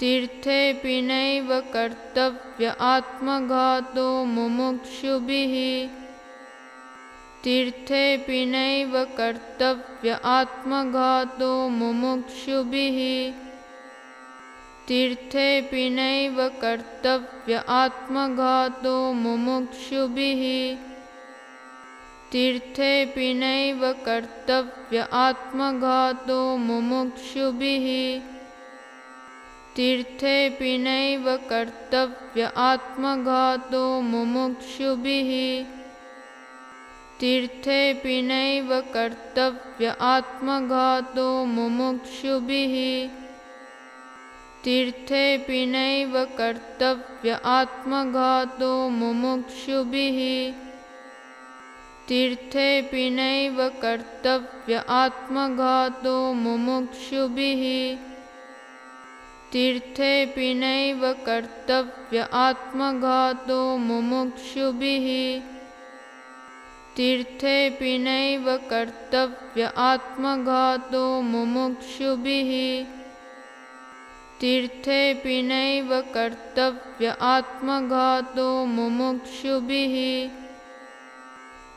तीर्थेऽपि नैव कर्तव्य आत्मघातो मुमुक्षुभिः। तीर्थेऽपि नैव कर्तव्य आत्मघातो मुमुक्षुभिः। तीर्थेऽपि नैव कर्तव्य आत्मघातो मुमुक्षुभिः। तीर्थेऽपि नैव कर्तव्य आत्मघातो मुमुक्षुभिः तीर्थेऽपि नैव कर्तव्य आत्मघातो मुमुक्षुभिः। तीर्थेऽपि नैव कर्तव्य आत्मघातो मुमुक्षुभिः। तीर्थेऽपि नैव कर्तव्य आत्मघातो मुमुक्षुभिः। तीर्थेऽपि नैव कर्तव्य आत्मघातो मुमुक्षुभिः नैव कर्तव्य आत्मघातो मुमुक्षुभिः। तीर्थेऽपि नैव कर्तव्य आत्मघातो मुमुक्षुभिः। तीर्थेऽपि नैव कर्तव्य आत्मघातो मुमुक्षुभिः।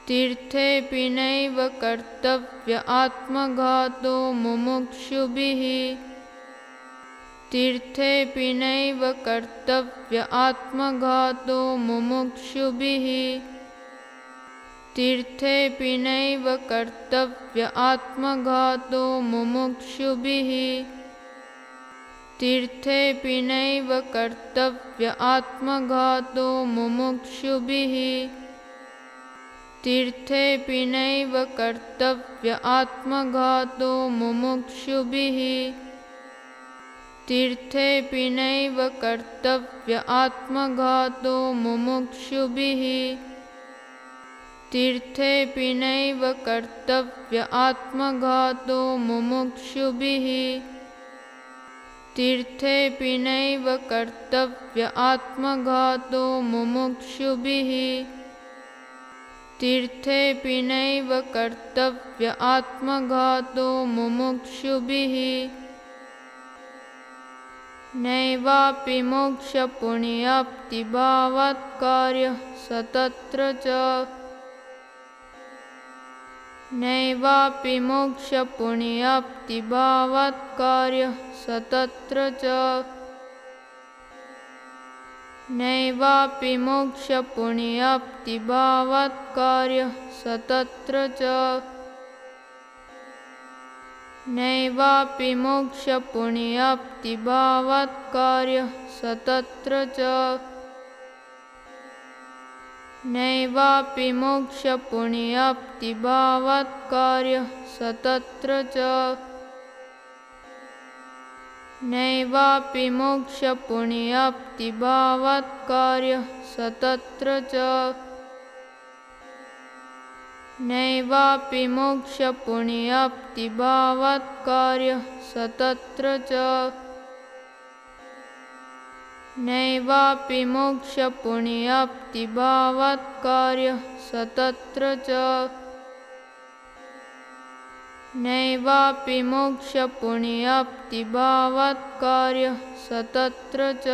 तीर्थेऽपि नैव कर्तव्य आत्मघातो मुमुक्षुभिः तीर्थेऽपि नैव कर्तव्य आत्मघातो मुमुक्षुभिः। तीर्थेऽपि नैव कर्तव्य आत्मघातो मुमुक्षुभिः। तीर्थेऽपि नैव कर्तव्य आत्मघातो मुमुक्षुभिः। तीर्थेऽपि नैव कर्तव्य आत्मघातो मुमुक्षुभिः तीर्थेऽपि नैव कर्तव्य आत्मघातो मुमुक्षुभिः। तीर्थेऽपि नैव कर्तव्य आत्मघातो मुमुक्षुभिः। तीर्थेऽपि नैव कर्तव्य आत्मघातो मुमुक्षुभिः। तीर्थेऽपि नैव कर्तव्य आत्मघातो मुमुक्षुभिः नैवापि मोक्षपुण्याप्तिभावात्कार्यः स तत्र च। नैवापि मोक्षपुण्याप्तिभावात्कार्यः स तत्र च। नैवापि मोक्षपुण्याप्तिभावात्कार्यः स तत्र च नैवापि मोक्षपुण्याप्तिभावात्कार्यः स तत्र च। नैवापि मोक्षपुण्याप्तिभावात्कार्यः स तत्र च। नैवापि मोक्षपुण्याप्तिभावात्कार्यः स तत्र च नैवापि मोक्षपुण्याप्तिभावात्कार्यः स तत्र च। नैवापि मोक्षपुण्याप्तिभावात्कार्यः स तत्र च। नैवापि मोक्षपुण्याप्तिभावात्कार्यः स तत्र च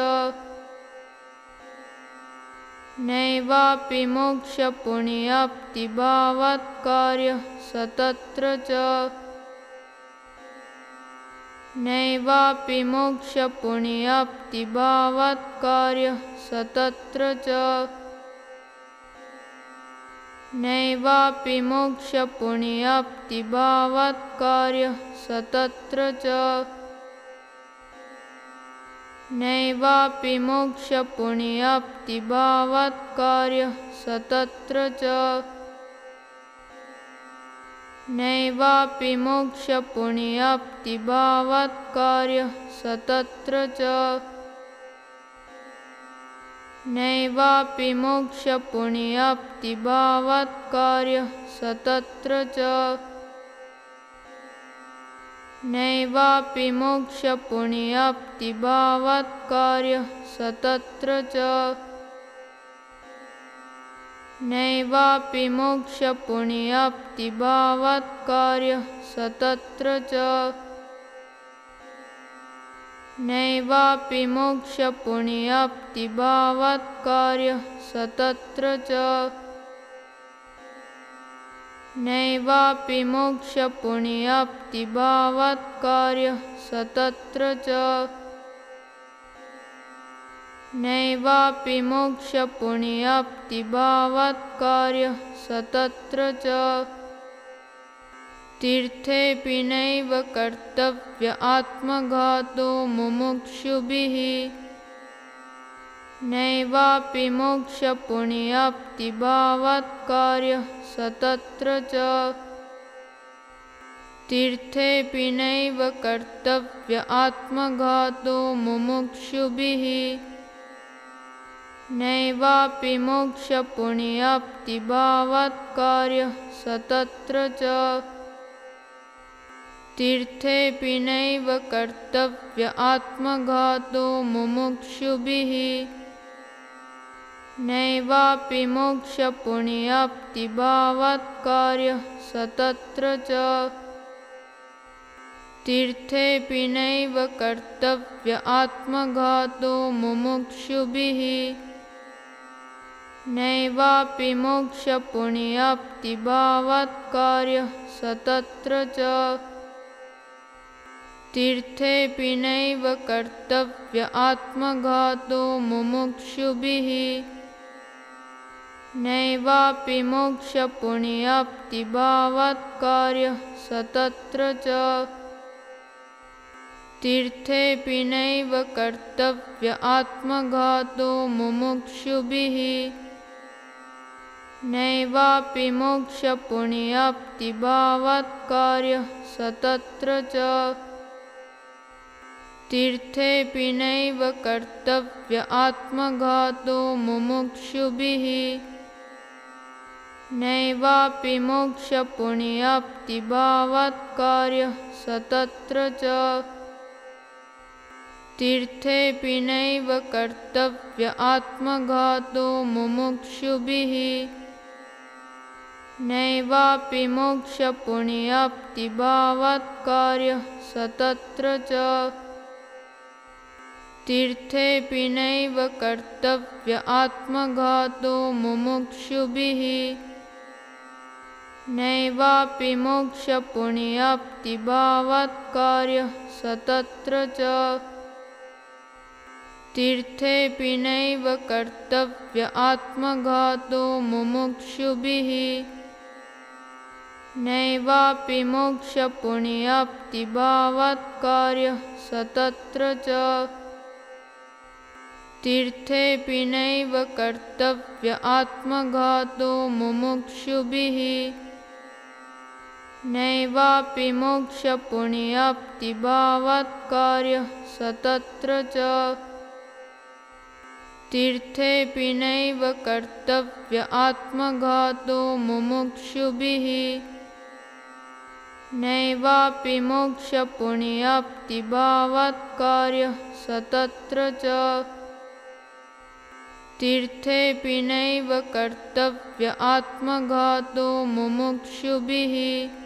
नैवापि मोक्षपुण्याप्तिभावात्कार्यः स तत्र च। नैवापि मोक्षपुण्याप्तिभावात्कार्यः स तत्र च। नैवापि मोक्षपुण्याप्तिभावात्कार्यः स तत्र च नैवापि मोक्षपुण्याप्तिभावात्कार्यः स तत्र च। नैवापि मोक्षपुण्याप्तिभावात्कार्यः स तत्र च। नैवापि मोक्षपुण्याप्तिभावात्कार्यः स तत्र च नैवापि मोक्षपुण्याप्तिभावात्कार्यः स तत्र च। नैवापि मोक्षपुण्याप्तिभावात्कार्यः स तत्र च। नैवापि मोक्षपुण्याप्तिभावात् कार्यः सतत्र च नैवापि मोक्षपुण्याप्तिभावात् कार्यः सतत्र च। नैवापि मोक्षपुण्याप्तिभावात् कार्यः सतत्र च। तीर्थेऽपि नैव कर्तव्य आत्मघातो मुमुक्षुभिः नैवापि मोक्षपुण्याप्तिभावात् कार्यः सतत्र च। तीर्थेऽपि नैव कर्तव्य आत्मघातो मुमुक्षुभिः। नैवापि मोक्षपुण्याप्तिभावात् कार्यः सतत्र च। तीर्थेऽपि नैव कर्तव्य आत्मघातो मुमुक्षुभिः नैवापि मोक्षपुण्याप्तिभावात् कार्यः सतत्र च। तीर्थेऽपि नैव कर्तव्य आत्मघातो मुमुक्षुभिः। नैवापि मोक्षपुण्याप्तिभावात् कार्यः सतत्र च। तीर्थेऽपि नैव कर्तव्य आत्मघातो मुमुक्षुभिः नैवापि मोक्षपुण्याप्तिभावात् कार्यः सतत्र च। तीर्थेऽपि नैव कर्तव्य आत्मघातो मुमुक्षुभिः। नैवापि मोक्षपुण्याप्तिभावात् कार्यः सतत्र च। तीर्थेऽपि नैव कर्तव्य आत्मघातो मुमुक्षुभिः नैवापि मोक्षपुण्याप्तिभावात् कार्यः सतत्र च। तीर्थेऽपि नैव कर्तव्य आत्मघातो मुमुक्षुभिः। नैवापि मोक्षपुण्याप्तिभावात् कार्यः सतत्र च। तीर्थेऽपि नैव कर्तव्य आत्मघातो मुमुक्षुभिः नैवापि मोक्षपुण्याप्तिभावात् कार्यः सतत्र च। तीर्थेऽपि नैव कर्तव्य आत्मघातो मुमुक्षुभिः। नैवापि मोक्षपुण्याप्तिभावात् कार्यः सतत्र च। तीर्थेऽपि नैव कर्तव्य आत्मघातो मुमुक्षुभिः नैवापि मोक्षपुण्याप्तिभावात् कार्यः सतत्र च। तीर्थेऽपि नैव कर्तव्य आत्मघातो मुमुक्षुभिः। नैवापि मोक्षपुण्याप्तिभावात् कार्यः सतत्र च। तीर्थेऽपि नैव कर्तव्य आत्मघातो मुमुक्षुभिः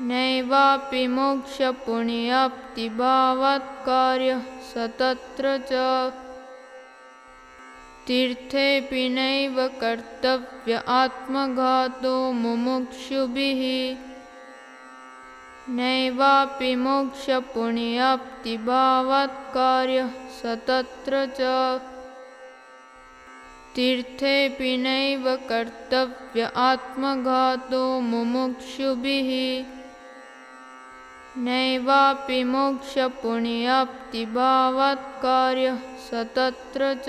नैवापि मोक्षपुण्याप्तिभावात् कार्यः सतत्र च। तीर्थेऽपि नैव कर्तव्य आत्मघातो मुमुक्षुभिः। नैवापि मोक्षपुण्याप्तिभावात् कार्यः सतत्र च। तीर्थेऽपि नैव कर्तव्य आत्मघातो मुमुक्षुभिः नैवापि मोक्षपुण्याप्तिभावात् कार्यः सतत्र च